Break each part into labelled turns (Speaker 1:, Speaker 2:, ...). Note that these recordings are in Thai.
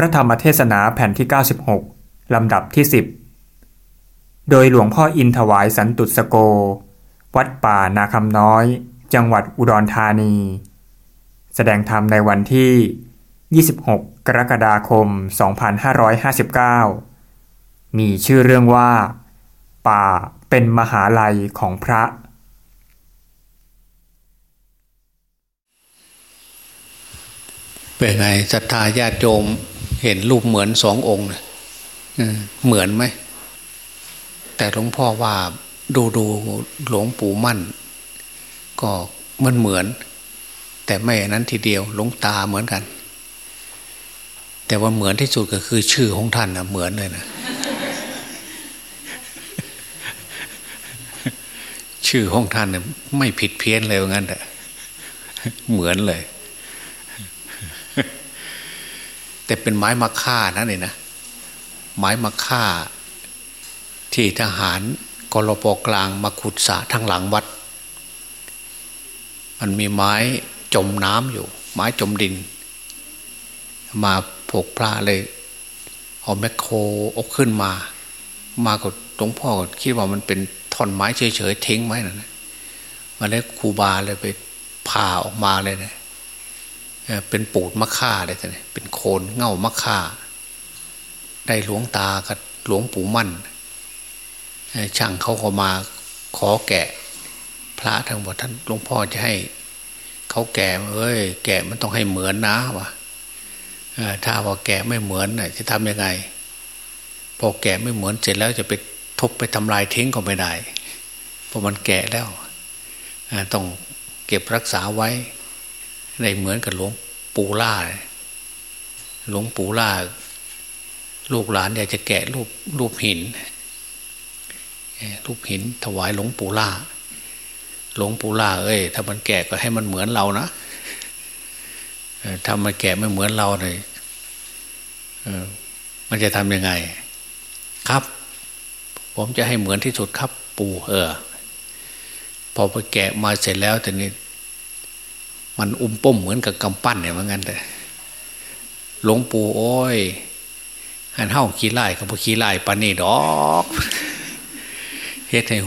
Speaker 1: ระธรรมเทศนาแผ่นที่ 96 ลำดับที่ 10 โดยหลวงพ่ออินถวายสันตุสโก วัดป่านาคำน้อย จังหวัดอุดรธานี แสดงธรรมในวันที่ 26 กรกฎาคม 2559 มีชื่อเรื่องว่า ป่าเป็นมหาลัยของพระ
Speaker 2: เป็นไงศรัทธาญาติโยม เห็นรูปเหมือนสององค์นะเหมือนไหม แต่หลวงพ่อว่าดูดูหลวงปู่มั่น ก็มันเหมือน แต่ไม่นั้นทีเดียวหลวงตาเหมือนกัน แต่ว่าเหมือนที่สุดก็คือชื่อของท่านนะเหมือนเลยนะชื่อของท่านเนี่ยไม่ผิดเพี้ยนเลยว่างั้นแต่เหมือนเลย แต่เป็นไม้มะค่านะนี่นะไม้มะค่า ที่ทหารกรปกลางมาขุดสะทางหลังวัด มันมีไม้จมน้ำอยู่ ไม้จมดิน มาผกพระเลยเอาแมคโครเอาขึ้นมา มากับหลวงพ่อคิดว่ามันเป็นท่อนไม้เฉยๆทิ้งไว้นะมาเลยครูบาเลยไปผ่าออกมาเลยนะ เป็นปูดมะค่าเลยท่านเป็นโคนเง่ามะค่าได้หลวงตากับหลวงปู่มั่น ช่างเขาก็มาขอแกะ พระทั้งหมดท่านหลวงพ่อจะให้เขาแกะเอ้ย แกะมันต้องให้เหมือนนะวะถ้าว่าแกะไม่เหมือนจะทำยังไง พอแกะไม่เหมือนเสร็จแล้วจะไปทุบไปทำลายทิ้งก็ไม่ได้เพราะมันแกะแล้วต้องเก็บรักษาไว้ ในเหมือนกับหลวงปู่ล่า หลวงปู่ล่า ลูกหลานอยากจะแกะรูปรูปหิน รูปหินถวายหลวงปู่ล่า หลวงปู่ล่า เอ้ย ถ้ามันแกะก็ให้มันเหมือนเรานะถ้ามันแกะไม่เหมือนเราเลยมันจะทำยังไง ครับ ผมจะให้เหมือนที่สุดครับ ปู่เออ พอไปแกะมาเสร็จแล้วแต่นี้ มันอุ้มป้มเหมือนกับกำปั้นเนี่ยเหมือนกันแต่หลวงปู่โอ้ยหันเท่าขี้ไล่กับพวกขี้ไล่ปานนี่ดอกเฮ็ดให้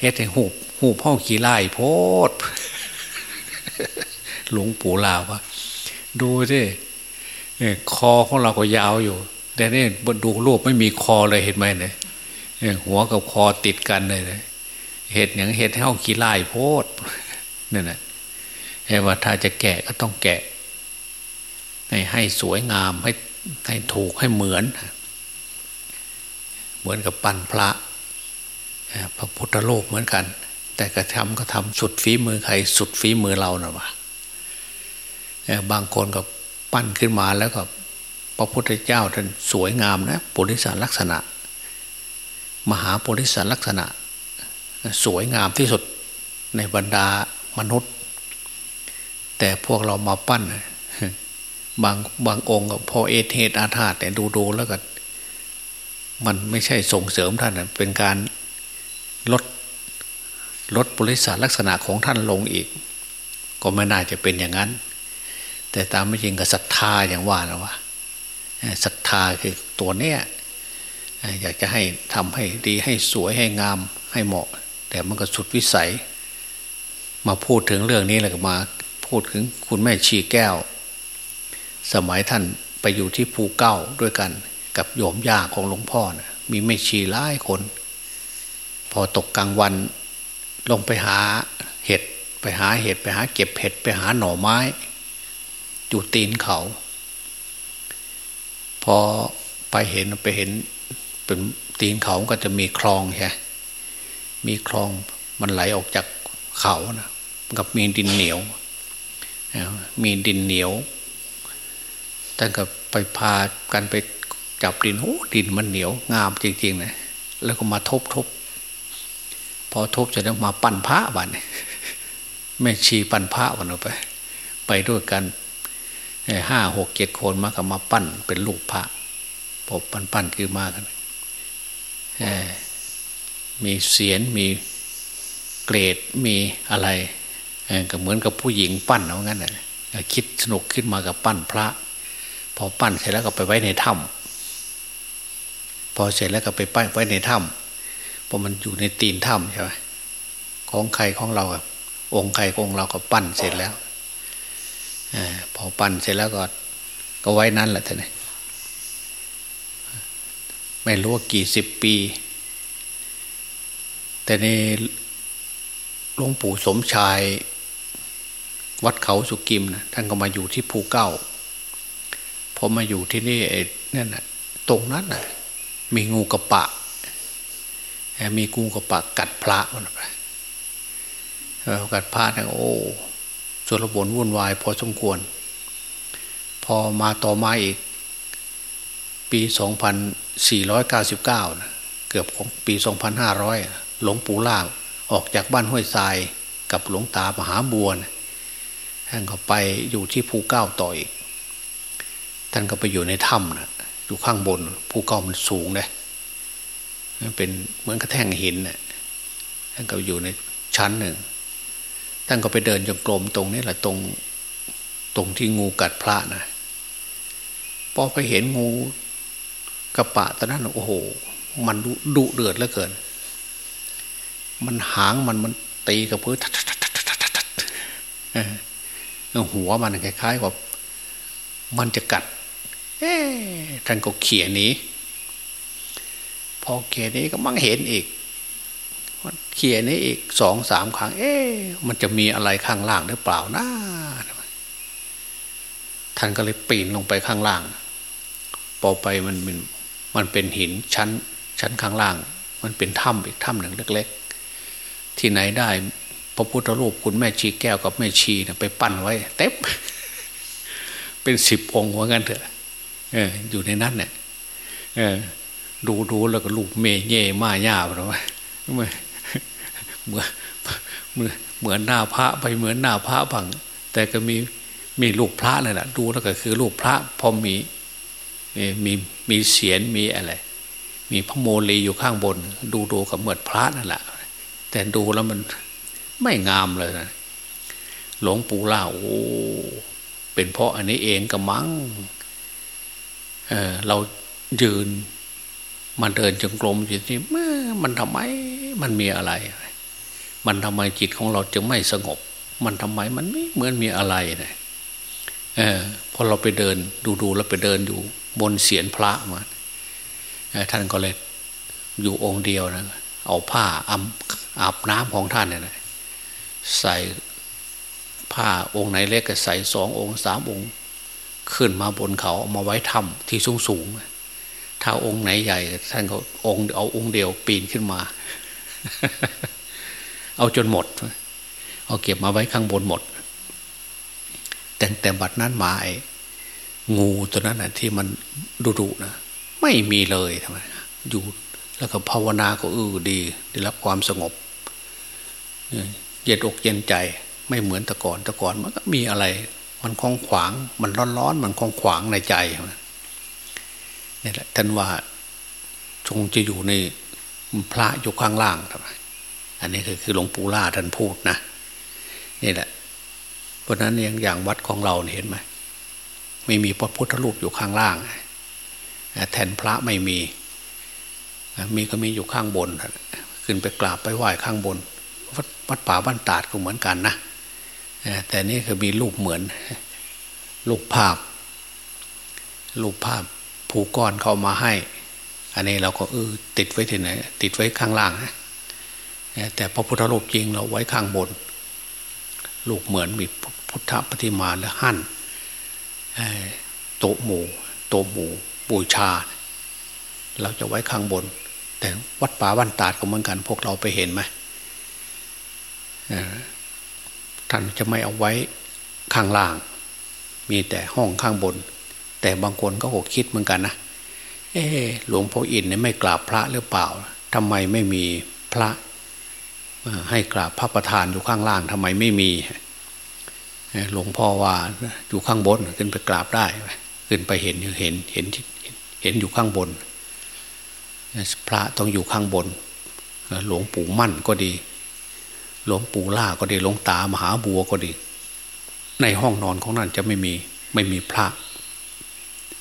Speaker 2: เฮ็ดให้หูหูพ่อขี้ไล่โพดหลวงปู่ลาวะดูสิคอของเราก็ยาวอยู่ แต่นี่ดูรูปไม่มีคอเลยเห็นไหมเนี่ยหัวกับคอติดกันเลยเห็ดอย่างเห็ดเท่าขี้ไล่โพดนี่นะ แหละว่าถ้าจะแกะก็ต้องแกะ ให้ให้สวยงามให้ให้ถูกให้เหมือน เหมือนกับปั้นพระ พระพุทธโลกเหมือนกัน แต่กระทำก็ทำสุดฝีมือใครสุดฝีมือเราเนะวะบางคนก็ปั้นขึ้นมาแล้วก็พระพุทธเจ้าท่านสวยงามนะปุริสารลักษณะ มหาปุริสารลักษณะ สวยงามที่สุดในบรรดามนุษย์ แต่พวกเรามาปั้น บางบางองค์พอเอเทตอาธาตแต่ดูดูแล้วก็ มันไม่ใช่ส่งเสริมท่านเป็นการลดลดบริษัทลักษณะของท่านลงอีก ก็ไม่น่าจะเป็นอย่างนั้น แต่ตามไม่จริงกับศรัทธาอย่างว่านะว่าศรัทธาคือตัวเนี้ยอยากจะให้ทำให้ดีให้สวยให้งามให้เหมาะ แต่มันก็สุดวิสัย มาพูดถึงเรื่องนี้แล้วก็มา พูดถึงคุณแม่ชีแก้ว สมัยท่านไปอยู่ที่ภูเก้าด้วยกัน กับโยมย่าของหลวงพ่อนะมีแม่ชีหลายคน พอตกกลางวันลงไปหาเห็ดไปหาเห็ดไปหาเก็บเห็ดไปหาหน่อไม้อยู่ตีนเขา พอไปเห็นไปเห็นเป็นตีนเขาก็จะมีคลองใช่มีคลองมันไหลออกจากเขานะกับมีดินเหนียว มีดินเหนียวท่านก็ไปพากันไปจับดินโอ้ดินมันเหนียวงามจริงๆนะแล้วก็มาทบทบพอทบจะต้องมาปั้นพระบันแม่ชีปั้นพระวันออกไป ไปด้วยกันห้าหกเจ็ดคนมาก็มาปั้นเป็นลูกพระพอปั้นปั้นคือมากันมีเสียนมีเกรดมีอะไร ก็เหมือนกับผู้หญิงปั้นเอางั้นแหละคิดสนุกขึ้นมากับปั้นพระ พอปั้นเสร็จแล้วก็ไปไว้ในถ้ำพอเสร็จแล้วก็ไปปั้นไว้ในถ้ำเพราะมันอยู่ในตีนถ้ำใช่ไหมของใครของเราอะองค์ใครองค์เราก็ปั้นเสร็จแล้วอพอปั้นเสร็จแล้วก็ก็ไว้นั้นแหละท่านไม่รู้ว่ากี่สิบปี แต่ใน ลวงปู่สมชาย วัดเขาสุกิมนะท่านก็มาอยู่ที่ภูเก้าพอมาอยู่ที่นี่นั่นนะตรงนั้นนะมีงูกระปะ มีงูกระปะกัดพระมันไปกัดพระนะโอ้ส่วนรบนวุ่นวาย พอสมควร พอมาต่อมาอีก ปี 2499นะเกือบของปี 2500 หลวงปู่ล่าง ออกจากบ้านห้วยทรายกับหลวงตามหาบัวนะท่านก็ไปอยู่ที่ภูเก้าต่ออีก ท่านก็ไปอยู่ในถ้ำนะอยู่ข้างบนภูเก้ามันสูงเลยมันเป็นเหมือนกระแท่งหินนะท่านก็อยู่ในชั้นหนึ่ง ท่านก็ไปเดินจงกรมตรงนี้แหละตรงตรงที่งูกัดพระนะพอไปเห็นงูกระปะตอนนั้นโอ้โห มันดุเดือดเหลือเกิน มันหางมันมันตีกับพื้นหัวมันคล้ายๆกับมันจะกัดเอ๊ท่านก็เขี่ยนี้ พอเขี่ยนี้ก็มั่งเห็นอีกเขี่ยนี้อีกสองสามครั้ง เอ๊มันจะมีอะไรข้างล่างหรือเปล่านะท่านก็เลยปีนลงไปข้างล่างพอไปมันมันมันเป็นหินชั้น ชั้นข้างล่าง มันเป็นถ้ำอีกถ้ำหนึ่งเล็กๆ ที่ไหนได้ พระพุทธรูปคุณแม่ชีแก้วกับแม่ชีนะไปปั้นไว้ เต็มเป็นสิบองค์ว่างั้นเถอะเออ อยู่ในนั้นเนี่ยเออ ดูดูแล้วก็ลูกเมย์เย่มาหญ้าหรือว่าเหมือนเหมือนเหมือนหน้าพระไปเหมือนหน้าพระบังแต่ก็มีมีลูกพระเลยแหละดูแล้วก็คือลูกพระพอมีมีมีเสียนมีอะไร มีพระโมลีอยู่ข้างบน ดูดูกับเหมือนพระนั่นแหละ แต่ดูแล้วมันไม่งามเลยนะหลวงปู่ล่าโอ้เป็นเพราะอันนี้เองกับมั้งเออเรายืน มันเดินจงกรมอยู่ที่มันทำไมมันมีอะไร มันทำไมจิตของเราจึงไม่สงบ มันทำไมมันไม่เหมือนมีอะไรเนี่ยเออพอเราไปเดินดูดูแล้วไปเดินอยู่บนเสียนพระมาท่านก็เลยอยู่องค์เดียวนะเอาผ้าอำ อาบน้ำของท่านเนี่ยใส่ผ้าองค์ไหนเล็กก็ใส่สององค์สามองค์ ขึ้นมาบนเขาเอามาไว้ถ้ำที่สูงสูงถ้าองค์ไหนใหญ่ ท่านก็องค์เอาองค์เดียวปีนขึ้นมา เอาจนหมด เอาเก็บมาไว้ข้างบนหมด แต่แต่บัดนั้นมาไอ้งูตัวนั้นนะที่มันดุดุนะไม่มีเลยทำไมอยู่ แล้วก็ภาวนาก็เออดี ได้รับความสงบเย็นอกเย็นใจไม่เหมือนแต่ก่อนแต่ก่อนมันก็มีอะไร มันคลองขวาง มันร้อนร้อนมันคลองขวางในใจนี่แหละท่านว่าคงจะอยู่ในพระอยู่ข้างล่างทำไมอันนี้คือคือหลวงปู่ล่าท่านพูดนะนี่แหละ เพราะนั้นอย่างอย่างวัดของเราเห็นไหมไม่มีพระพุทธรูปอยู่ข้างล่างแทนพระไม่มี มีก็มีอยู่ข้างบน ขึ้นไปกราบไปไหว้ข้างบน วัดวัดป่าบ้านตาดก็เหมือนกันนะแต่นี่คือมีรูปเหมือนรูปภาพรูปภาพผูก้อนเข้ามาให้ อันนี้เราก็เออติดไว้ที่ไหนติดไว้ข้างล่างนะแต่พระพุทธรูปจริงเราไว้ข้างบนรูปเหมือนมีพุทธปฏิมาและหั่นโตหมูโตหมูบูชา เราจะไว้ข้างบน แต่วัดป่าบ้านตาดก็เหมือนกัน พวกเราไปเห็นไหมท่านจะไม่เอาไว้ข้างล่าง มีแต่ห้องข้างบน แต่บางคนก็หกคิดเหมือนกันนะเออหลวงพ่ออินเนี่ยไม่กราบพระหรือเปล่าทำไมไม่มีพระให้กราบพระประธานอยู่ข้างล่างทำไมไม่มีหลวงพ่อว่าอยู่ข้างบนขึ้นไปกราบได้ ขึ้นไปเห็นเห็นเห็นเห็นอยู่ข้างบน พระต้องอยู่ข้างบน หลวงปู่มั่นก็ดี หลวงปู่ล่าก็ดีหลวงตามหาบัวก็ดี ในห้องนอนของนั่นจะไม่มีไม่มีพระ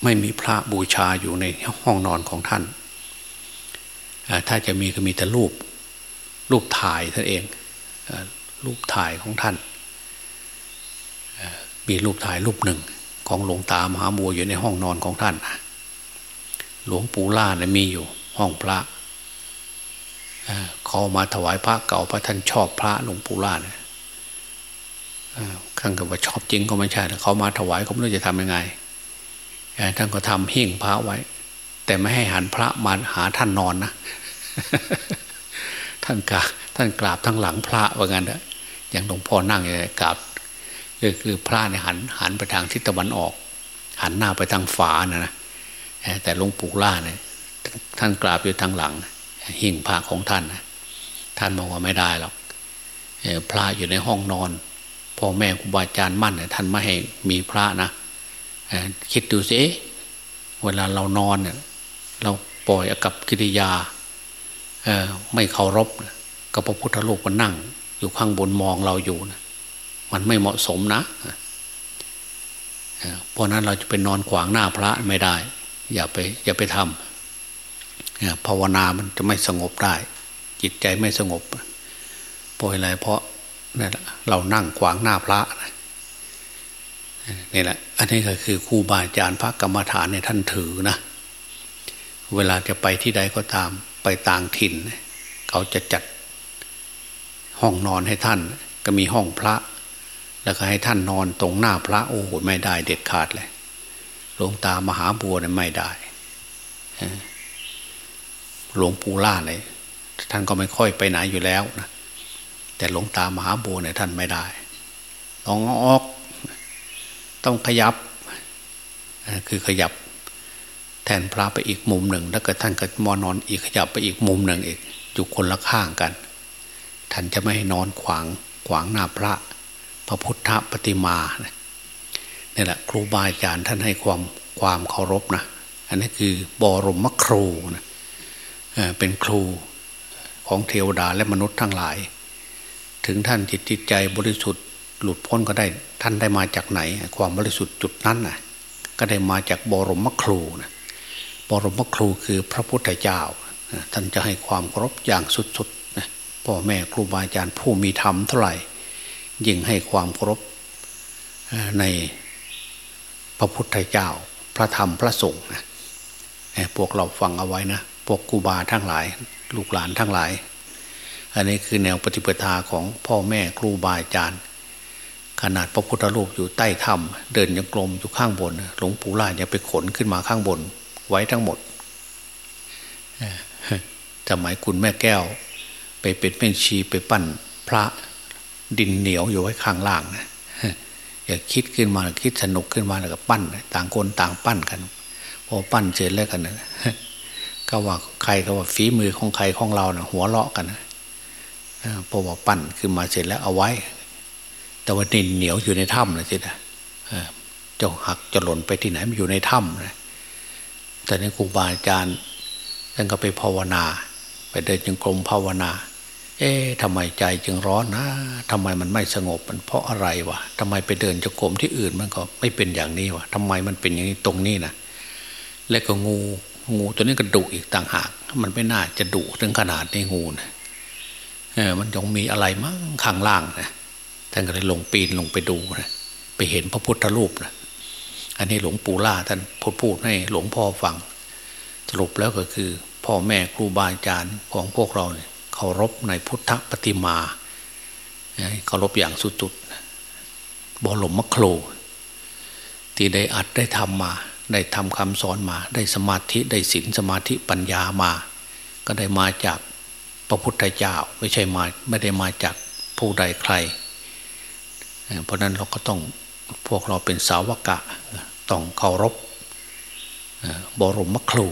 Speaker 2: ไม่มีพระบูชาอยู่ในห้องนอนของท่าน ถ้าจะมีก็มีแต่รูป รูปถ่ายท่านเองรูปถ่ายของท่าน มีรูปถ่ายรูปหนึ่งของหลวงตามหาบัวอยู่ในห้องนอนของท่าน หลวงปู่ล่าเนี่ยมีอยู่ ห้องพระเขามาถวายพระเก่าพระท่านชอบพระหลวงปู่ล่านี่ยข้างกับว่าชอบจริงก็ไม่ใช่เขามาถวายเขาไม่รู้จะทำยังไงท่านก็ทำหิ้งพระไว้ แต่ไม่ให้หันพระมาหาท่านนอนนะท่านกราบท่านกราบทั้งหลังพระว่างั้นนะอย่างหลวงพ่อนั่งอย่างกราบคือคือพระเนี่ยหันหันไปทางทิศตะวันออก หันหน้าไปทางฝานะนะแต่หลวงปู่ล่าเนี่ย ท่านกราบอยู่ทางหลัง หิ้งพระของท่านนะท่านบอกว่าไม่ได้หรอกพระอยู่ในห้องนอนพ่อแม่ครูบาอาจารย์มั่นเนี่ยท่านไม่ให้มีพระนะคิดดูสิเวลาเรานอนเนี่ยเราปล่อยอกับกิริยาไม่เคารพก็พระพุทธรูปมันนั่ง อยู่ข้างบนมองเราอยู่นะมันไม่เหมาะสมนะเพราะนั้นเราจะไปนอนขวางหน้าพระไม่ได้ อย่าไปอย่าไปทำ ภาวนามันจะไม่สงบได้ จิตใจไม่สงบเพราะอะไรเพราะนี่เรานั่งขวางหน้าพระนี่แหละ อันนี้ก็คือครูบาอาจารย์พระกรรมฐานในท่านถือนะ เวลาจะไปที่ใดก็ตามไปต่างถิ่น เขาจะจัดห้องนอนให้ท่าน ก็มีห้องพระ แล้วก็ให้ท่านนอนตรงหน้าพระโอ้โหไม่ได้เด็ดขาดเลยหลวงตามหาบัวเนี่ยไม่ได้ หลวงปู่ล่าเลยท่านก็ไม่ค่อยไปไหนอยู่แล้วนะแต่หลวงตามหาบัวเนี่ยท่านไม่ได้ ต้องออก ต้องขยับ คือขยับ แทนพระไปอีกมุมหนึ่ง แล้วก็ท่านก็มอนอนอีกขยับไปอีกมุมหนึ่งอีกอยู่คนละข้างกัน ท่านจะไม่ให้นอนขวางขวางหน้าพระ พระพุทธปฏิมาเนี่ยแหละครูบาอาจารย์ท่านให้ความความเคารพนะ อันนี้คือบรมครูนะ เป็นครูของเทวดาและมนุษย์ทั้งหลาย ถึงท่านจิตจิตใจบริสุทธิ์หลุดพ้นก็ได้ท่านได้มาจากไหน ความบริสุทธิ์จุดนั้นนะก็ได้มาจากบรมครูนะบรมครูคือพระพุทธเจ้า ท่านจะให้ความเคารพอย่างสุดๆพ่อแม่ครูบาอาจารย์ผู้มีธรรมเท่าไหร่ ยิ่งให้ความเคารพในพระพุทธเจ้า พระธรรมพระสงฆ์นะพวกเราฟังเอาไว้นะ วกครูบาทั้งหลาย ลูกหลานทั้งหลาย อันนี้คือแนวปฏิปทาของพ่อแม่ครูบาอาจารย์ ขนาดพระพุทธรูปอยู่ใต้ถ้ำเดินยังกลมอยู่ข้างบน หลวงปู่ล่ายังไปขนขึ้นมาข้างบน ไว้ทั้งหมดสมัยคุณแม่แก้ว ไปเป็นแม่ชีไปปั้นพระดินเหนียวอยู่ไว้ข้างล่างนะอย่าคิดขึ้นมาคิดสนุกขึ้นมาแล้วก็ปั้น ต่างคนต่างปั้นกัน พอปั้นเสร็จแล้วกันนะ ก็ว่าใครก็ว่าฝีมือของใครของเรานะหัวเลาะกันนะพอว่าปั้นขึ้นมาเสร็จแล้วเอาไว้ แต่ว่าดินเหนียวอยู่ในถ้ำนะสินะจะหักจะหล่นไปที่ไหนมันอยู่ในถ้ำนะแต่ในครูบาอาจารย์ท่านก็ไปภาวนา ไปเดินจงกรมภาวนา เอ๊ะทำไมใจจึงร้อนนะทำไมมันไม่สงบมันเพราะอะไรวะทำไมไปเดินจงกรมที่อื่นมันก็ไม่เป็นอย่างนี้วะทำไมมันเป็นอย่างนี้ตรงนี้นะและก็งู งูตัวนี้ก็ดุอีกต่างหาก มันไม่น่าจะดุถึงขนาดในงูนะเออมันยังมีอะไรมั้งข้างล่างนะท่านก็เลยลงปีนลงไปดูนะไปเห็นพระพุทธรูปนะอันนี้หลวงปู่ล่าท่านพูดพูดให้หลวงพ่อฟัง สรุปแล้วก็คือ พ่อแม่ครูบาอาจารย์ของพวกเราเนี่ยเคารพในพุทธปฏิมาเคารพอย่างสุดๆบรมมครูที่ได้อัดได้ทำมา ได้ทำคำสอนมา ได้สมาธิได้ศีลสมาธิปัญญามา ก็ได้มาจากพระพุทธเจ้าไม่ใช่มาไม่ได้มาจากผู้ใดใคร เพราะนั้นเราก็ต้องพวกเราเป็นสาวกะต้องเคารพบรมครู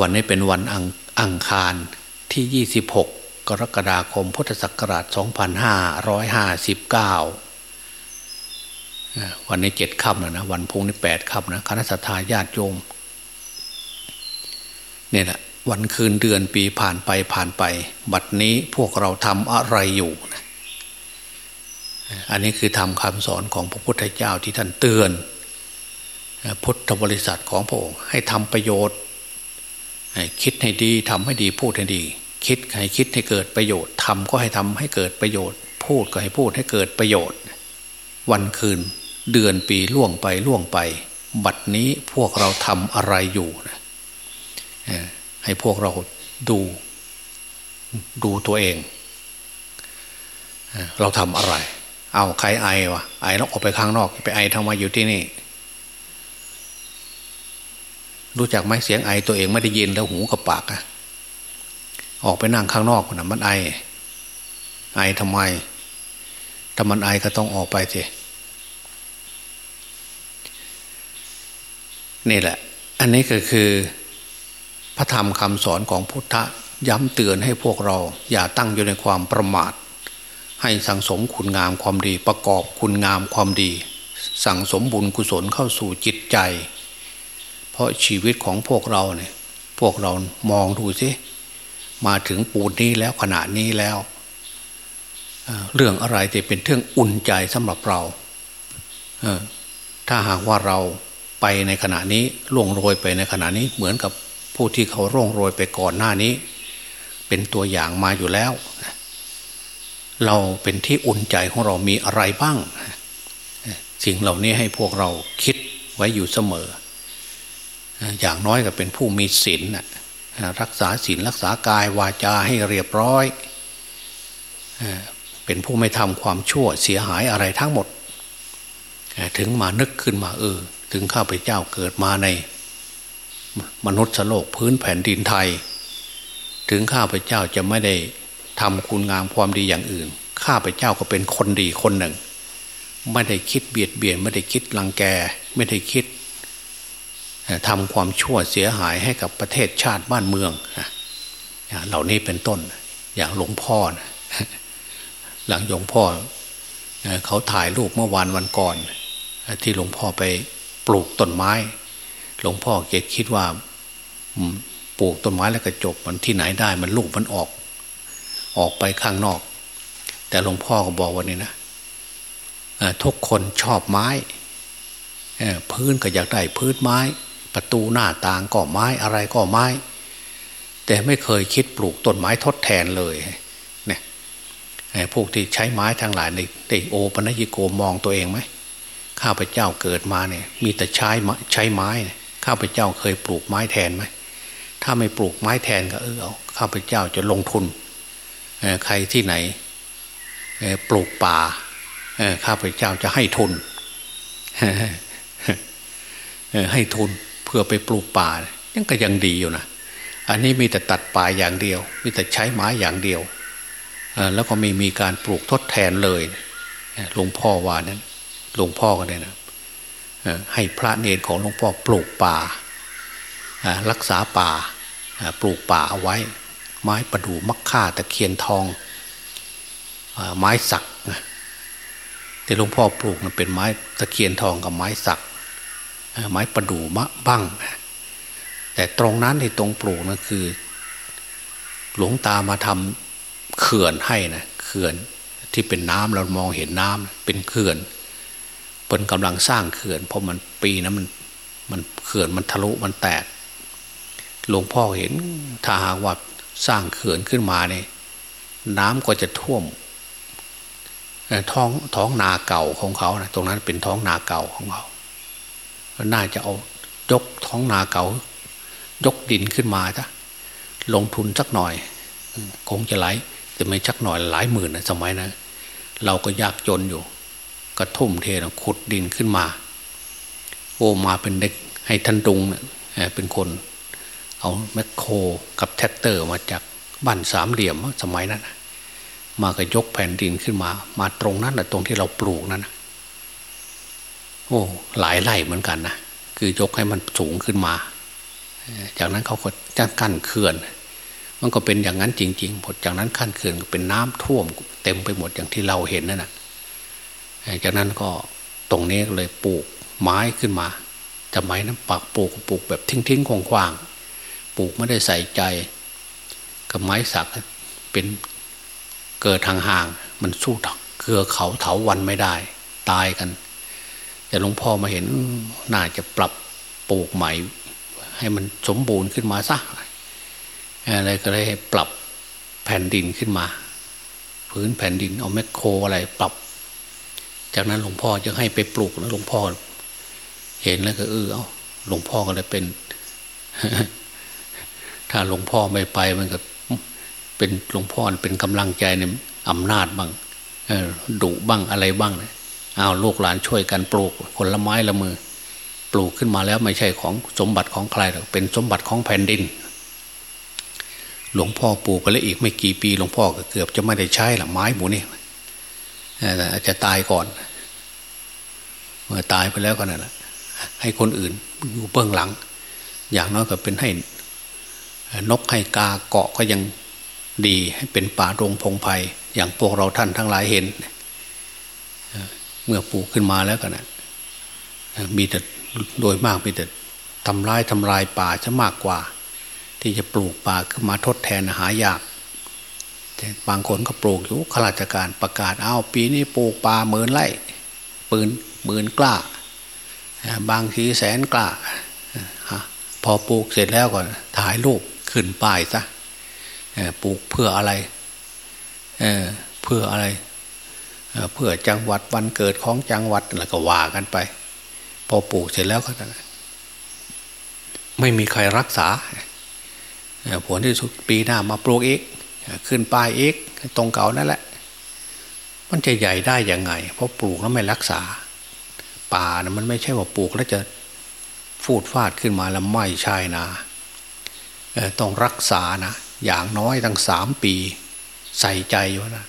Speaker 2: วันนี้เป็นวันอังองคารที่ 26 กรกฎาคมพุทธศักราช 2559 วันนี้เจ็ดค่ำแล้วนะวันพุ่งนี้แปดค่ำนะคณะสัตยาญาติโยมเนี่ยแหละวันคืนเดือนปีผ่านไปผ่านไป บัดนี้พวกเราทำอะไรอยู่นะอันนี้คือทำคำสอนของพระพุทธเจ้าที่ท่านเตือน พุทธบริษัทของพระองค์ให้ทำประโยชน์คิดให้ดีทำให้ดีพูดให้ดี คิดให้คิดให้เกิดประโยชน์ทำก็ให้ทำให้เกิดประโยชน์ พูดก็ให้พูดให้เกิดประโยชน์ วันคืน เดือนปีล่วงไปล่วงไป บัดนี้พวกเราทำอะไรอยู่นะให้พวกเราดูดูตัวเอง เราทำอะไร เอาใครไอวะไอแล้วออกไปข้างนอก ไปไอทำไมอยู่ที่นี่ รู้จักไหมเสียงไอตัวเองไม่ได้ยินแล้วหูกับปากอะออกไปนั่งข้างนอกนะมันไอ ไอทำไมถ้ามันไอก็ต้องออกไปสิ นี่แหละ อันนี้ก็คือ พระธรรมคำสอนของพุทธย้ำเตือนให้พวกเรา อย่าตั้งอยู่ในความประมาท ให้สังสมคุณงามความดี ประกอบคุณงามความดี สั่งสมบุญกุศลเข้าสู่จิตใจ เพราะชีวิตของพวกเราเนี่ยพวกเรามองดูสิมาถึงปูนนี้แล้วขณะนี้แล้ว เรื่องอะไรจะเป็นเรื่องอุ่นใจสำหรับเราถ้าหากว่าเรา ไปในขณะนี้ล่วงโรยไปในขณะนี้เหมือนกับผู้ที่เขาร่วงโรยไปก่อนหน้านี้ เป็นตัวอย่างมาอยู่แล้ว เราเป็นที่อุ่นใจของเรามีอะไรบ้าง สิ่งเหล่านี้ให้พวกเราคิดไว้อยู่เสมอ อย่างน้อยก็เป็นผู้มีศีลรักษาศีลรักษากายวาจาให้เรียบร้อยเป็นผู้ไม่ทำความชั่วเสียหายอะไรทั้งหมด ถึงมานึกขึ้นมาเออ ถึงข้าพเจ้าเกิดมาใน มนุษย์โลกพื้นแผ่นดินไทย ถึงข้าพเจ้าจะไม่ได้ทำคุณงามความดีอย่างอื่น ข้าพเจ้าก็เป็นคนดีคนหนึ่ง ไม่ได้คิดเบียดเบียน ไม่ได้คิดลังแก ไม่ได้คิดทำความชั่วเสียหายให้กับประเทศชาติบ้านเมืองเหล่านี้เป็นต้นอย่างหลวงพ่อนะหลังหลวงพ่อเขาถ่ายรูปเมื่อวานวันก่อน ที่หลวงพ่อไป ปลูกต้นไม้ หลวงพ่อเกตคิดว่าปลูกต้นไม้แล้วก็จบมันที่ไหนได้มันลูกมันออก ออกไปข้างนอก แต่หลวงพ่อก็บอกว่านี่นะทุกคนชอบไม้พื้นก็อยากได้พื้นไม้ ประตูหน้าต่างก็ไม้อะไรก็ไม้ แต่ไม่เคยคิดปลูกต้นไม้ทดแทนเลยเนี่ยพวกที่ใช้ไม้ทั้งหลายในโอปนยิโกมองตัวเองไหม ข้าพเจ้าเกิดมาเนี่ย มีแต่ใช้ใช้ไม้เนี่ยข้าพเจ้าเคยปลูกไม้แทนไหมถ้าไม่ปลูกไม้แทนก็เออเอาข้าพเจ้าจะลงทุนใครที่ไหนปลูกป่าข้าพเจ้าจะให้ทุนให้ทุนเพื่อไปปลูกป่ายังก็ยังดีอยู่นะอันนี้มีแต่ตัดป่าอย่างเดียว มีแต่ใช้ไม้อย่างเดียวแล้วก็ไม่มีการปลูกทดแทนเลยหลวงพ่อว่านั้น หลวงพ่อก็เนี่ยนะให้พระเนรของหลวงพ่อปลูกป่ารักษาป่าปลูกป่าเอาไว้ ไม้ประดู่มักค่าตะเคียนทองไม้สักแต่หลวงพ่อปลูกมันเป็นไม้ตะเคียนทองกับไม้สักไม้ประดู่มะบ้างแต่ตรงนั้นในตรงปลูกนั่นคือ หลวงตามาทำเขื่อนให้นะเขื่อนที่เป็นน้ำเรามองเห็นน้ำเป็นเขื่อน เปิ่นกำลังสร้างเขื่อนเพราะมันปีนั้นมันมันเขื่อนมันทะลุมันแตก หลวงพ่อเห็นถ้าหากว่าสร้างเขื่อนขึ้นมาเนี่ยน้ำก็จะท่วมท้องท้องนาเก่าของเขานะตรงนั้นเป็นท้องนาเก่าของเขาน่าจะเอายกท้องนาเก่า ยกดินขึ้นมาจ้ะลงทุนสักหน่อย คงจะไหลแต่ไม่ชักหน่อยหลายหมื่นนะสมัยนะเราก็ยากจนอยู่ กระทุ่มเทขุดดินขึ้นมา โอ้มาเป็นเด็กให้ท่านดุงเนะเป็นคน เอาแมคโครกับแทรกเตอร์มาจากบ้านสามเหลี่ยมสมัยนั้นมาก็ยกแผ่นดินขึ้นมา มาตรงนั้นแหะตรงที่เราปลูกนั้นโอ้หลายไร่เหมือนกันนะคือยกให้มันสูงขึ้นมา จากนั้นเขาก็จะกั้นเขื่อน มันก็เป็นอย่างนั้นจริงๆพอจากนั้นขั้นเขื่อนก็เป็นน้ำท่วม เต็มไปหมดอย่างที่เราเห็นนั่นนะ จากนั้นก็ตรงนี้เลยปลูกไม้ขึ้นมาจะไม้น้ำปักปลูกปลูกแบบทิ้งๆคว่างๆปลูกไม่ได้ใส่ใจ กับไม้สักเป็นเกิดห่างๆมันสู้เครือเขาเถาวันไม่ได้ ตายกัน แต่หลวงพ่อมาเห็นน่าจะปรับปลูกใหม่ ให้มันสมบูรณ์ขึ้นมาซะอะไรก็เลยปรับแผ่นดินขึ้นมา พื้นแผ่นดินเอาแมคโครอะไรปรับ จากนั้นหลวงพ่อจะให้ไปปลูกแล้วหลวงพ่อ เห็นแล้วก็เออเอาหลวงพ่อก็เลยเป็น ถ้าหลวงพ่อไม่ไปมันก็ เป็นหลวงพ่อเป็นกำลังใจในอำนาจบ้างดุบ้างอะไรบ้างเอาลูกหลานช่วยกันปลูกผลไม้ละมือ ปลูกขึ้นมาแล้วไม่ใช่ของสมบัติของใครหรอกเป็นสมบัติของแผ่นดิน หลวงพ่อปลูกไปแล้วอีกไม่กี่ปี หลวงพ่อก็เกือบจะไม่ได้ใช้ละไม้หมูนี่ อาจจะตายก่อน เมื่อตายไปแล้วก็นั่นแหละให้คนอื่นอยู่เบื้องหลัง อย่างน้อยก็เป็นให้นกให้กาเกาะก็ยังดีให้เป็นป่ารงพงไพ่อย่างพวกเราท่านทั้งหลายเห็น เมื่อปลูกขึ้นมาแล้วกันนะมีแต่โดยมากมีแต่ทำลายทำลายป่าจะมากกว่า ที่จะปลูกป่าขึ้นมาทดแทนหายาก บางคนก็ปลูกอยู่ข้าราชการประกาศเอาปีนี้ปลูกป่าหมื่นไร่ปืนหมื่นกล้า บางทีแสนกล้าพอปลูกเสร็จแล้วก่อนถ่ายรูปขึ้นป้ายซะปลูกเพื่ออะไรเเพื่ออะไรเเพื่อจังหวัดวันเกิดของจังหวัดแล้วก็ว่ากันไป พอปลูกเสร็จแล้วก็ไม่มีใครรักษาผลที่สุดปีหน้ามาปลูกอีก ขึ้นป้ายอีกตรงเก่านั่นแหละ มันจะใหญ่ได้ยังไง เพราะปลูกแล้วไม่รักษา ป่านะมันไม่ใช่ว่าปลูกแล้วจะฟูดฟาดขึ้นมาแล้วไม่ใช่นะต้องรักษานะอย่างน้อยตั้งสามปี ใส่ใจอยู่นะ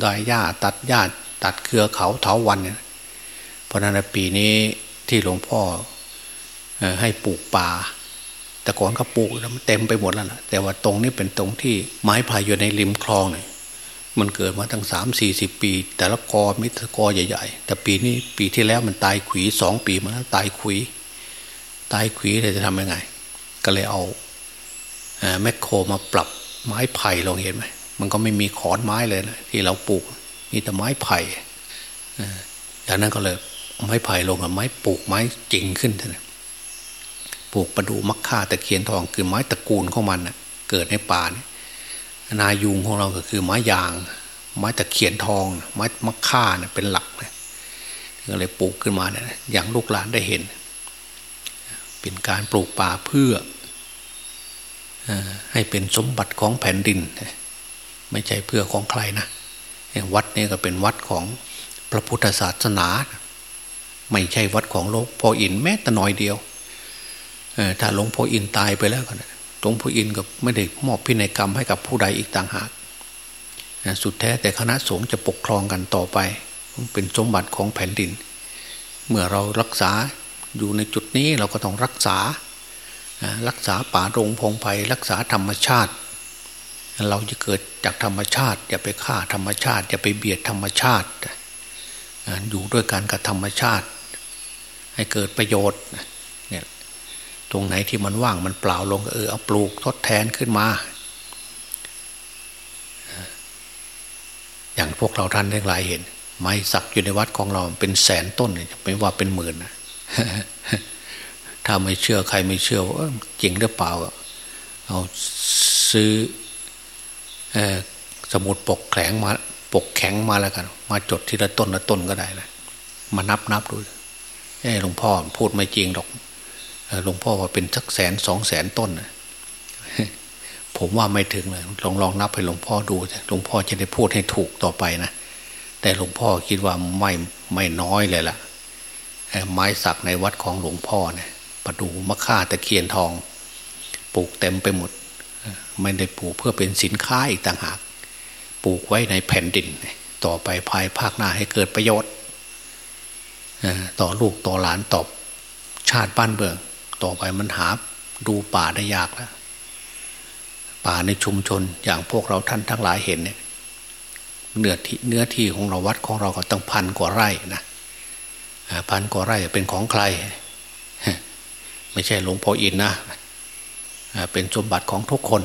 Speaker 2: ได้หญ้าตัดหญ้าตัดเครือเขาเถาวันเนี่ยเพราะนั้นปีนี้ที่หลวงพ่อให้ปลูกป่า แต่ก่อนก็ปลูกมันเต็มไปหมดแล้วนะแต่ว่าตรงนี้เป็นตรงที่ไม้พายอยู่ในริมคลองเนี่ยมันเกิดมาตั้งสามสี่สิบปี แต่ละกอมิตรกอใหญ่ ๆ แต่ปีนี้ปีที่แล้วมันตายขุยสองปีมาแล้วตายขุย ตายขุยเลยจะทำยังไง ก็เลยเอาแมคโครมาปรับไม้ไผ่ลงเห็นไหมมันก็ไม่มีขอนไม้เลยนะที่เราปลูกมีแต่ไม้ไผ่จากนั้นก็เลยไม้ไผ่ลงกับไม้ปลูกไม้จริงขึ้นนะป ลูกประดูมักค่าตะเคียนทองคือไม้ตระกูลของมันนะเกิดในป่าเนี่ยนายุงของเราก็คือไม้ยาง ไม้ตะเคียนทอง ไม้มักค่าเนี่ยเป็นหลักเลยก็เลยปลูกขึ้นมาเนี่ยอย่างลูกหลานได้เห็น เป็นการปลูกป่าเพื่อให้เป็นสมบัติของแผ่นดิน ไม่ใช่เพื่อของใครนะวัดนี้ก็เป็นวัดของพระพุทธศาสนา ไม่ใช่วัดของหลวงพ่ออินแม้แต่น้อยเดียว ถ้าหลวงพ่ออินตายไปแล้วก็หลวงพ่ออินก็ไม่ได้มอบพินัยกรรมให้กับผู้ใดอีกต่างหากสุดแท้แต่คณะสงฆ์จะปกครองกันต่อไป เป็นสมบัติของแผ่นดิน เมื่อเรารักษาอยู่ในจุดนี้เราก็ต้องรักษา รักษาป่ารงพงไพ่รักษาธรรมชาติ เราจะเกิดจากธรรมชาติอย่าไปฆ่าธรรมชาติอย่าไปเบียดธรรมชาติ อยู่ด้วยการกับธรรมชาติ ให้เกิดประโยชน์ ตรงไหนที่มันว่างมันเปล่าลงเออเอาปลูกทดแทนขึ้นมา อย่างพวกเราท่านทั้งหลายเห็น ไม้สักอยู่ในวัดของเราเป็นแสนต้นไม่ว่าเป็นหมื่นนะถ้าไม่เชื่อใครไม่เชื่อว่าจริงหรือเปล่า เอาซื้อสมุดปกแข็งมาปกแข็งมาแล้วกัน มาจดทีละต้นละต้นก็ได้เลยมานับนับดูเอหลวงพ่อพูดไม่จริงหรอก หลวงพ่อว่าเป็นสักแสนสองแสนต้น ผมว่าไม่ถึงเลยลองลองนับให้หลวงพ่อดูหลวงพ่อจะได้พูดให้ถูกต่อไปนะ แต่หลวงพ่อคิดว่าไม่ไม่น้อยเลยล่ะ ไม้สักในวัดของหลวงพ่อเนี่ยประดูมะค่าตะเคียนทอง ปลูกเต็มไปหมด ไม่ได้ปลูกเพื่อเป็นสินค้าอีกต่างหาก ปลูกไว้ในแผ่นดิน ต่อไปภายภาคหน้าให้เกิดประโยชน์ต่อลูกต่อหลานต่อชาติบ้านเบือง ต่อไปมันหาดูป่าได้ยากแล้วป่าในชุมชนอย่างพวกเราท่านทั้งหลายเห็นเนี่ยเนื้อที่เนื้อที่ของเราวัดของเราก็ตั้งพันกว่าไร่นะพันกว่าไร่เป็นของใคร ไม่ใช่หลวงพ่ออินนะเป็นสมบัติของทุกคน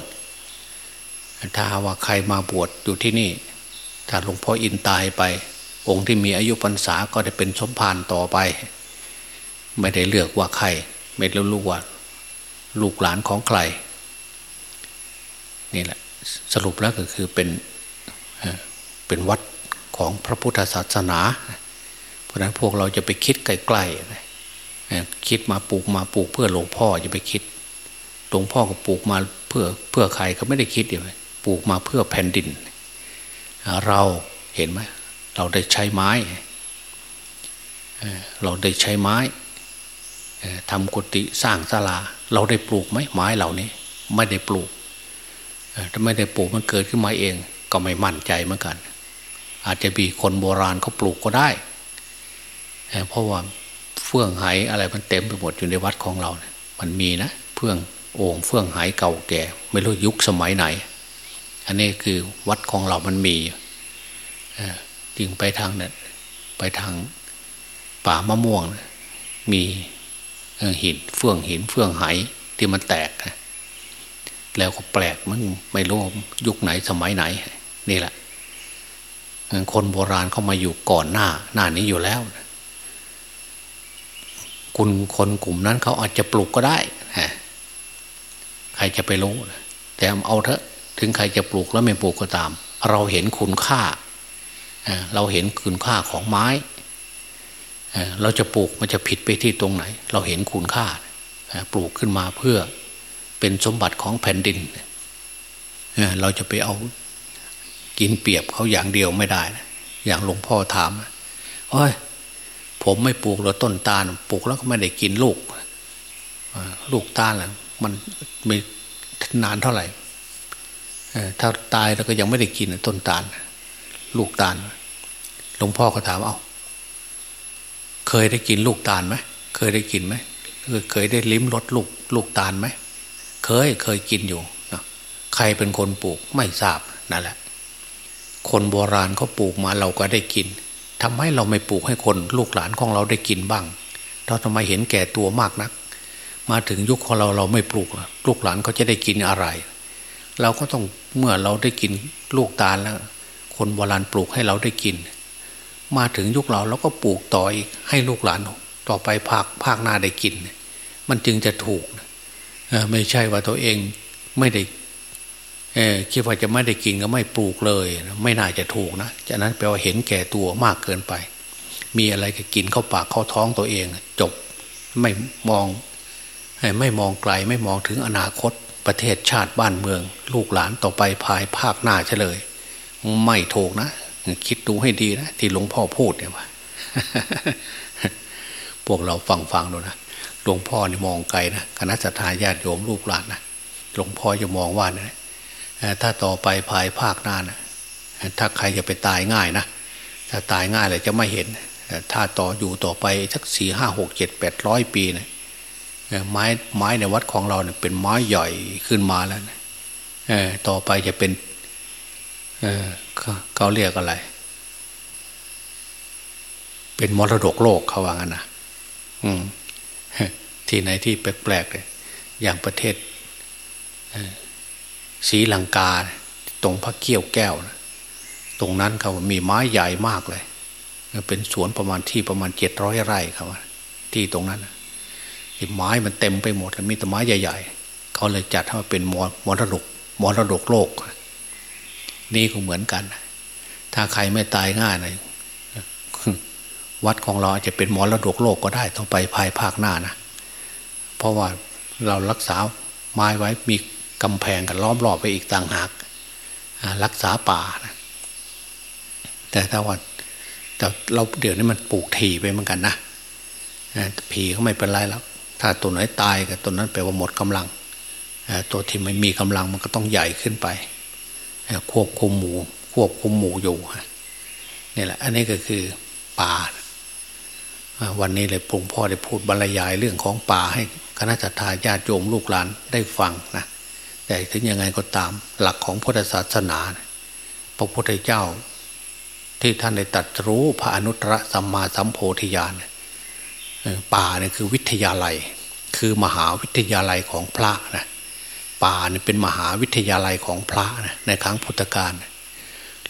Speaker 2: ถ้าว่าใครมาบวชอยู่ที่นี่ ถ้าหลวงพ่ออินตายไป องค์ที่มีอายุพรรษาก็ได้เป็นสมภารต่อไป ไม่ได้เลือกว่าใคร ไม่รู้ลูกว่า ลูกหลานของใครนี่แหละสรุปแล้วก็คือเป็นเป็นวัดของพระพุทธศาสนา เพราะนั้นพวกเราจะไปคิดไกลๆคิดมาปลูกมาปลูกเพื่อหลวงพ่อจะไปคิดหลวงพ่อก็ปลูกมาเพื่อเพื่อใครก็ไม่ได้คิดอยู่ปลูกมาเพื่อแผ่นดิน เราเห็นไหมเราได้ใช้ไม้ เราได้ใช้ไม้ ทำกุฏิสร้างศาลา เราได้ปลูกไหมไม้เหล่านี้ ไม่ได้ปลูกถ้าไม่ได้ปลูกมันเกิดขึ้นมาเอง ก็ไม่มั่นใจเหมือนกัน อาจจะมีคนโบราณเขาปลูกก็ได้ เพราะว่าเฟื่องไหอะไรมันเต็มไปหมดอยู่ในวัดของเรา มันมีนะเฟื่องโอ่งเฟื่องไหเก่าแก่ ไม่รู้ยุคสมัยไหน อันนี้คือวัดของเรามันมีจึงไปทางเนี่ยไปทางป่ามะม่วง มี หินเฟื่องหินเฟื่องไหที่มันแตกนะแล้วก็แปลกมันไม่รู้ยุคไหนสมัยไหน นี่แหละคนโบราณเข้ามาอยู่ก่อนหน้า หน้านี้อยู่แล้วคุณคนกลุ่มนั้นเขาอาจจะปลูกก็ได้ใครจะไปรู้แต่เอาเถอะถึงใครจะปลูกแล้วไม่ปลูกก็ตาม เราเห็นคุณค่าเราเห็นคุณค่าของไม้ เราจะปลูกมันจะผิดไปที่ตรงไหน เราเห็นคุณค่า ปลูกขึ้นมาเพื่อเป็นสมบัติของแผ่นดิน เราจะไปเอากินเปียบเขาอย่างเดียวไม่ได้นะอย่างหลวงพ่อถามโอ้ยผมไม่ปลูกแล้วต้นตาลปลูกแล้วก็ไม่ได้กินลูก ลูกตาลล่ะมันมีนานเท่าไหร่ถ้าตายแล้วก็ยังไม่ได้กินต้นตาล ลูกตาล หลวงพ่อก็ถามเอา เคยได้กินลูกตาลไหมเคยได้กินไหมเคยได้ลิ้มรสลูกลูกตาลไหมเคยเคยกินอยู่นะใครเป็นคนปลูกไม่ทราบนั่นแหละ คนโบราณเขาปลูกมาเราก็ได้กินทำให้เราไม่ปลูกให้คนลูกหลานของเราได้กินบ้างเราทำไมเห็นแก่ตัวมากนัก มาถึงยุคของเราเราไม่ปลูกลูกหลานเขาจะได้กินอะไร เราก็ต้องเมื่อเราได้กินลูกตาลแล้ว คนโบราณปลูกให้เราได้กิน มาถึงยุคเราเราก็ปลูกต่ออีกให้ลูกหลานต่อไปภาคภาคหน้าได้กิน มันจึงจะถูกไม่ใช่ว่าตัวเองไม่ได้คิดว่าจะไม่ได้กินก็ไม่ปลูกเลย ไม่น่าจะถูกนะจากนั้นแปลว่าเห็นแก่ตัวมากเกินไป มีอะไรก็กินเข้าปากเข้าท้องตัวเอง จบไม่มองไม่มองไกลไม่มองถึงอนาคตประเทศชาติบ้านเมือง ลูกหลานต่อไปภายภาคหน้าเฉลย ไม่ถูกนะ คิดดูให้ดีนะที่หลวงพ่อพูดเนี่ยว่าพวกเราฟังฟังดูนะหลวงพ่อนี่มองไกลนะคณะสัตยาญาติโยมลูกหลานนะหลวงพ่อจะมองว่านะถ้าต่อไปภายภาคหน้านะถ้าใครจะไปตายง่ายนะถ้าตายง่ายเลยจะไม่เห็น ถ้าต่ออยู่ต่อไปสักสี่ห้าหกเจ็ดแปดร้อยปีนะไม้ไม้ในวัดของเราเนี่ยเป็นไม้ใหญ่ขึ้นมาแล้วนะต่อไปจะเป็น เขาเรียกอะไร เป็นมรดกโลกเขาว่างั้นนะอืมที่ไหนที่แปลกๆเลยอย่างประเทศศรีลังกา ตรงพระเกี้ยวแก้วนะตรงนั้นเขามีไม้ใหญ่มากเลย เป็นสวนประมาณที่ประมาณเจ็ดร้อยไร่เขาที่ตรงนั้นที่ไม้มันเต็มไปหมดและมีแต่ไม้ใหญ่ ๆ เขาเลยจัดให้มันเป็นมรดกมรดกโลก นี่ก็เหมือนกัน ถ้าใครไม่ตายง่ายเลยวัดของเราอาจจะเป็นมรดกโลกก็ได้ต้องไปภายภาคหน้านะ เพราะว่าเรารักษาไม้ไว้มีกำแพงกันล้อมรอบไปอีกต่างหากรักษาป่านะแต่ถ้าว่าแต่เราเดี๋ยวนี้มันปลูกทีไปเหมือนกันนะผีก็ไม่เป็นไรแล้ว ถ้าตัวไหนตายกับตัวนั้นแปลว่าหมดกำลังตัวที่ไม่มีกำลังมันก็ต้องใหญ่ขึ้นไป ควบคุมหมูควบคุมหมูอยู่นี่แหละ อันนี้ก็คือป่า วันนี้เลยพงพ่อได้พูดบรรยายเรื่องของป่าให้คณะทาญาติโยมลูกหลานได้ฟังนะแต่ถึงยังไงก็ตามหลักของพุทธศาสนา พระพุทธเจ้า ที่ท่านได้ตัดรู้พระอนุตตรสัมมาสัมโพธิญาณป่าเนี่ยคือวิทยาลัย คือมหาวิทยาลัยของพระนะ ป่าเนี่ยเป็นมหาวิทยาลัยของพระนะในครั้งพุทธกาล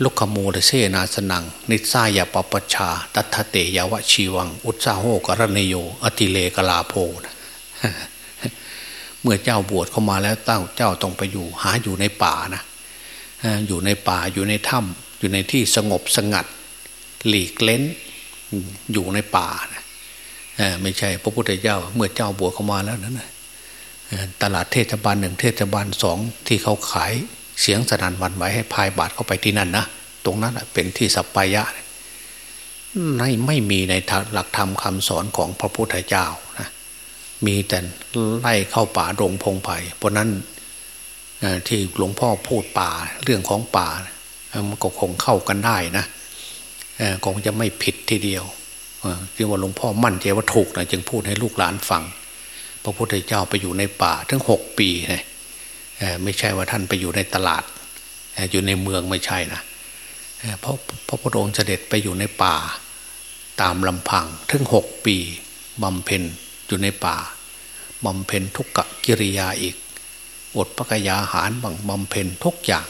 Speaker 2: ลุกขโมเดเซนาสนัง นิสายาปปชา ตัทเตยวชีวัง อุตสาโหกรณโย อติเลกลาโพนะเมื่อเจ้าบวชเข้ามาแล้วเต้าเจ้าต้องไปอยู่ หาอยู่ในป่านะอยู่ในป่าอยู่ในถ้ำอยู่ในที่สงบสงัด หลีกเล้นอยู่ในป่านะไม่ใช่พระพุทธเจ้า เมื่อเจ้าบวชเข้ามาแล้วนั้น ตลาดเทศบาลหนึ่งเทศบาลสองที่เขาขายเสียงสนั่นวันไหวให้พายบาทเข้าไปที่นั่นนะตรงนั้นเป็นที่สัปปายะในไม่มีในหลักธรรมคำสอนของพระพุทธเจ้านะมีแต่ไล่เข้าป่าดงพงไผ่เพราะนั้นที่หลวงพ่อพูดป่าเรื่องของป่ามันก็คงเข้ากันได้นะคงจะไม่ผิดทีเดียวที่ว่าหลวงพ่อมั่นใจว่าถูกนะจึงพูดให้ลูกหลานฟัง พระพุทธเจ้าไปอยู่ในป่าถึงหกปีนะไม่ใช่ว่าท่านไปอยู่ในตลาด อยู่ในเมืองไม่ใช่นะเพราะพระพุทธองค์เสด็จไปอยู่ในป่า ตามลำพังถึงหกปีบำเพ็ญอยู่ในป่าบำเพ็ญทุกกกิริยาอีกอดปะกยาหารบังบำเพ็ญทุกอย่าง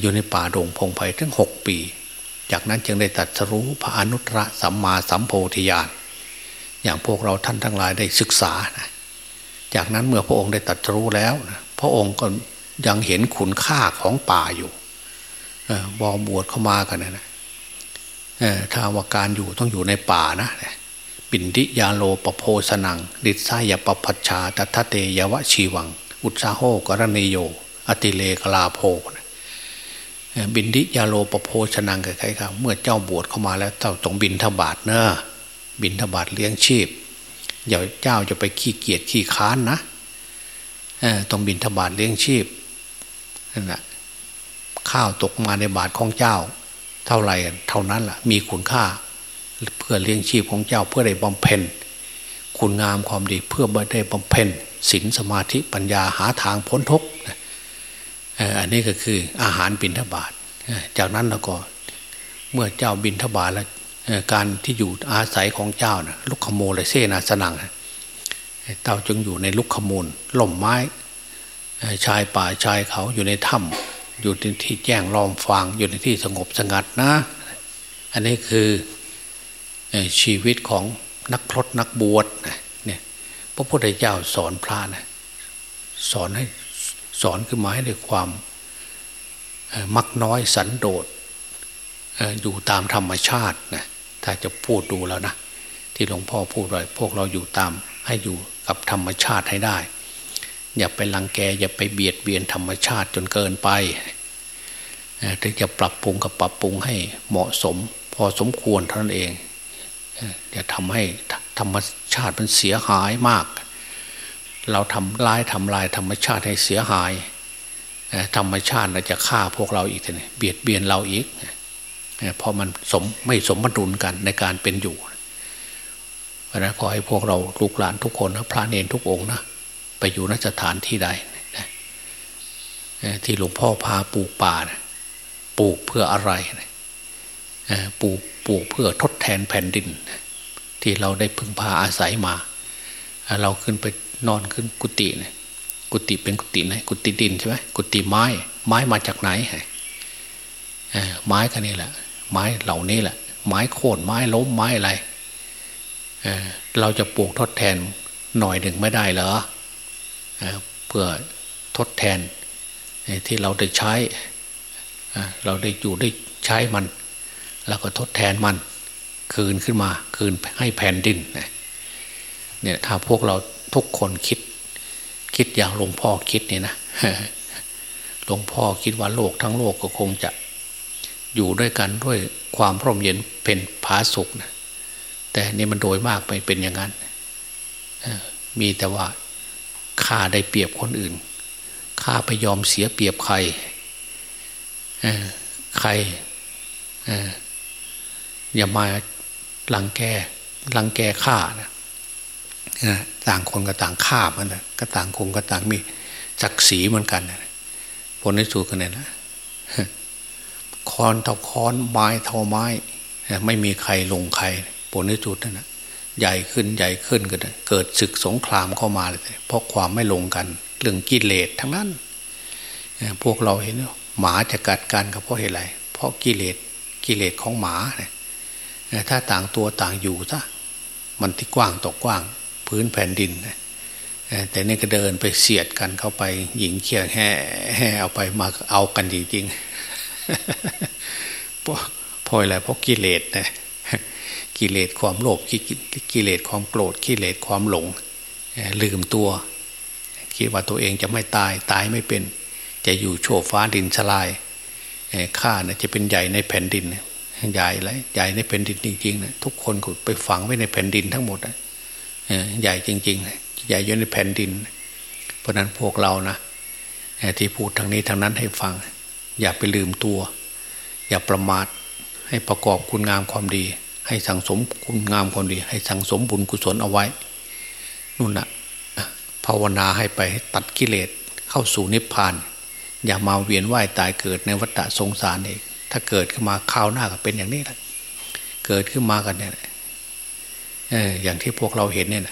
Speaker 2: อยู่ในป่าดงพงไพ่ถึงหกปี จากนั้นจึงได้ตัดสรู้พระอนุตตรสัมมาสัมโพธิญาณ อย่างพวกเราท่านทั้งหลายได้ศึกษานะจากนั้นเมื่อพระองค์ได้ตัดรู้แล้วนะพระองค์ก็ยังเห็นคุณค่าของป่าอยู่บอบวชเข้ามากันนะถ้าว่าการอยู่ต้องอยู่ในป่านะปินดิยาโลปโพสนัง ดิสายปปัชชาตัทเตยวชีวัง อุตสาโหกรณีโย อติเลกลาโพบินดิยาโลปโพชนังใครครับเมื่อเจ้าบวชเข้ามาแล้วเจ้าต้องบินทบาทเนอะ บินทบาทเลี้ยงชีพอย่าเจ้าจะไปขี้เกียจขี้ค้านนะต้องบินทบาทเลี้ยงชีพนั่นแหละข้าวตกมาในบาทของเจ้า เท่าไหร่เท่านั้นแหละมีคุณค่า เพื่อเลี้ยงชีพของเจ้าเพื่อได้บำเพ็ญคุณงามความดีเพื่อได้บำเพ็ญศีลสมาธิปัญญาหาทางพ้นทุกข์อันนี้ก็คืออาหารบินทบาทจากนั้นแล้วก็ เมื่อเจ้าบินทบาทแล้ว การที่อยู่อาศัยของเจ้านะลุกขโมลเสนาสนังเจ้าจึงอยู่ในลุกขมูลล่มไม้ ชายป่าชายเขาอยู่ในถ้ำอยู่ในที่แจ้งล้อมฟางอยู่ในที่สงบสงัดนะ อันนี้คือชีวิตของนักพรตนักบวชเนี่ยพระพุทธเจ้าสอนพระนะสอนให้สอนขึ้นมาให้ด้วยความมักน้อยสันโดษอยู่ตามธรรมชาตินะ ถ้าจะพูดดูแล้วนะ ที่หลวงพ่อพูดไว้พวกเราอยู่ตามให้อยู่กับธรรมชาติให้ได้ อย่าไปลังแก อย่าไปเบียดเบียนธรรมชาติจนเกินไปถึงจะปรับปรุงกับปรับปรุงให้เหมาะสม พอสมควรเท่านั้นเองอย่าทำให้ธรรมชาติมันเสียหายมาก เราทำลายทำลายธรรมชาติให้เสียหาย ธรรมชาติจะฆ่าพวกเราอีกเลยเบียดเบียนเราอีก เพราะมันสมไม่สมดุลกันในการเป็นอยู่เพราะนั้นขอให้พวกเราลูกหลานทุกคนนะพระเนรทุกองนะไปอยู่นสถานที่ใดนะที่หลวงพ่อพาปลูกป่านะปลูกเพื่ออะไรนะปลูกปลูกเพื่อทดแทนแผ่นดิน ที่เราได้พึ่งพาอาศัยมา เราขึ้นไปนอนขึ้นกุฏินะกุฏิเป็นกุฏิไหนกุฏิดินใช่ไหมกุฏิไม้ ไม้มาจากไหนไม้กันนี่แหละ ไม้เหล่านี้แหละ ไม้โค่นไม้ล้มไม้อะไรเเราจะปลูกทดแทนหน่อยหนึ่งไม่ได้เหรอเพื่อทดแทนที่เราได้ใช้ เราได้อยู่ได้ใช้มัน แล้วก็ทดแทนมัน คืนขึ้นมา คืนให้แผ่นดินเนี่ยถ้าพวกเราทุกคนคิด คิดอย่างหลวงพ่อคิดเนี่ยนะหลวงพ่อคิดว่าโลกทั้งโลกก็คงจะ อยู่ด้วยกันด้วยความพร่มเย็นเป็นผาสุกนะแต่นี่มันโดยมากไปเป็นอย่างนั้นมีแต่ว่าข้าได้เปรียบคนอื่นข้าไปยอมเสียเปรียบใครใครอย่ามาลังแกลังแกข้านะต่างคนก็ต่างข้ามันนะก็ต่างคงก็ต่างมีศักดิ์ศรีเหมือนกันนะผลในสุดกันเนี่ยนะ คอนเท่าคอนไม้เท่าไม้ ไม่มีใครลงใครผลในจุดนั่นนะใหญ่ขึ้นใหญ่ขึ้นก็เกิดศึกสงครามเข้ามาเลยเพราะความไม่ลงกัน เรื่องกิเลสทั้งนั้น พวกเราเห็นหมาจะกัดกันก็เพราะเหตุไรเพราะกิเลสกิเลสของหมาถ้าต่างตัวต่างอยู่ซะมันที่กว้างตกกว้าง พื้นแผ่นดินแต่นี่ก็เดินไปเสียดกันเข้าไปหญิงเคียงแห่แห่เอาไปมาเอากันจริง ๆเพราะอะไรเพราะกิเลสนะกิเลสความโลภกิเลสความโกรธกิเลสความหลง ลืมตัว คิดว่าตัวเองจะไม่ตายตายไม่เป็น จะอยู่โชว์ฟ้าดินสลายข้านะจะเป็นใหญ่ในแผ่นดินใหญ่เลยใหญ่ในแผ่นดินจริงๆนะทุกคนก็ไปฝังไว้ในแผ่นดินทั้งหมดนะใหญ่จริง ๆ ใหญ่อยู่ในแผ่นดิน เพราะนั้นพวกเรานะที่พูดทางนี้ทางนั้นให้ฟัง อย่าไปลืมตัว อย่าประมาทให้ประกอบคุณงามความดี ให้สังสมคุณงามความดี ให้สังสมบุญกุศลเอาไว้นู่นนะภาวนาให้ไปตัดกิเลสเข้าสู่นิพพาน อย่ามาเวียนว่ายตายเกิดในวัฏสงสารเองถ้าเกิดขึ้นมาคราวหน้าก็เป็นอย่างนี้แหละเกิดขึ้นมากันเนี่ยอย่างที่พวกเราเห็นเนี่ย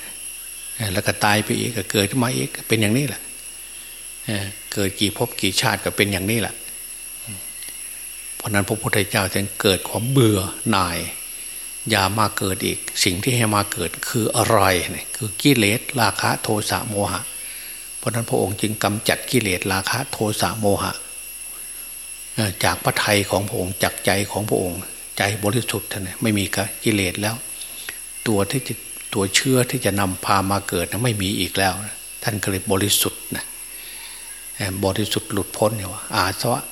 Speaker 2: แล้วก็ตายไปอีกก็เกิดขึ้นมาอีกเป็นอย่างนี้แหละเกิดกี่ภพกี่ชาติก็เป็นอย่างนี้แหละะนั้นพระพุทธเจ้าจึงเกิดความเบื่อหน่าย อย่ามาเกิดอีก สิ่งที่ให้มาเกิดคืออะไรเนี่ยคือกิเลสราคะโทสะโมหะ เพราะนั้นพระองค์จึงกำจัดกิเลสราคะโทสะโมหะ จากพระไทยของพระองค์จากใจของพระองค์ ใจบริสุทธิ์ท่านไม่มีกิเลสแล้ว ตัวที่จะตัวเชื่อที่จะนำพามาเกิดนะไม่มีอีกแล้ว ท่านก็เลยบริสุทธิ์นะบริสุทธิ์หลุดพ้นเนี่ยว่าอาสวะ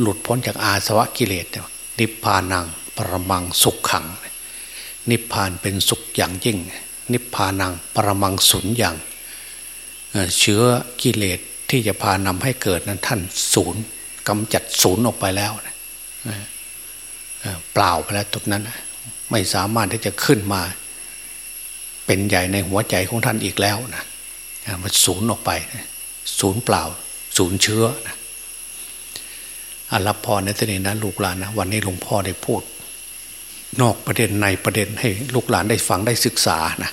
Speaker 2: หลุดพ้นจากอาสวะกิเลสนิพพานังปรมังสุขขัง นิพพานเป็นสุขอย่างยิ่ง นิพพานังปรมังสุญอย่างเชื้อกิเลสที่จะพานำให้เกิดนั้นท่านศูนย์กำจัดศูนย์ออกไปแล้วเปล่าไปแล้วตรงนั้น ไม่สามารถที่จะขึ้นมา เป็นใหญ่ในหัวใจของท่านอีกแล้วนะมันศูนย์ออกไป ศูนย์เปล่า ศูนย์เชื้อนะอ รับพรในตอนนี้นะลูกหลานนะวันนี้หลวงพ่อได้พูด นอกประเด็นในประเด็นให้ลูกหลานได้ฟังได้ศึกษานะ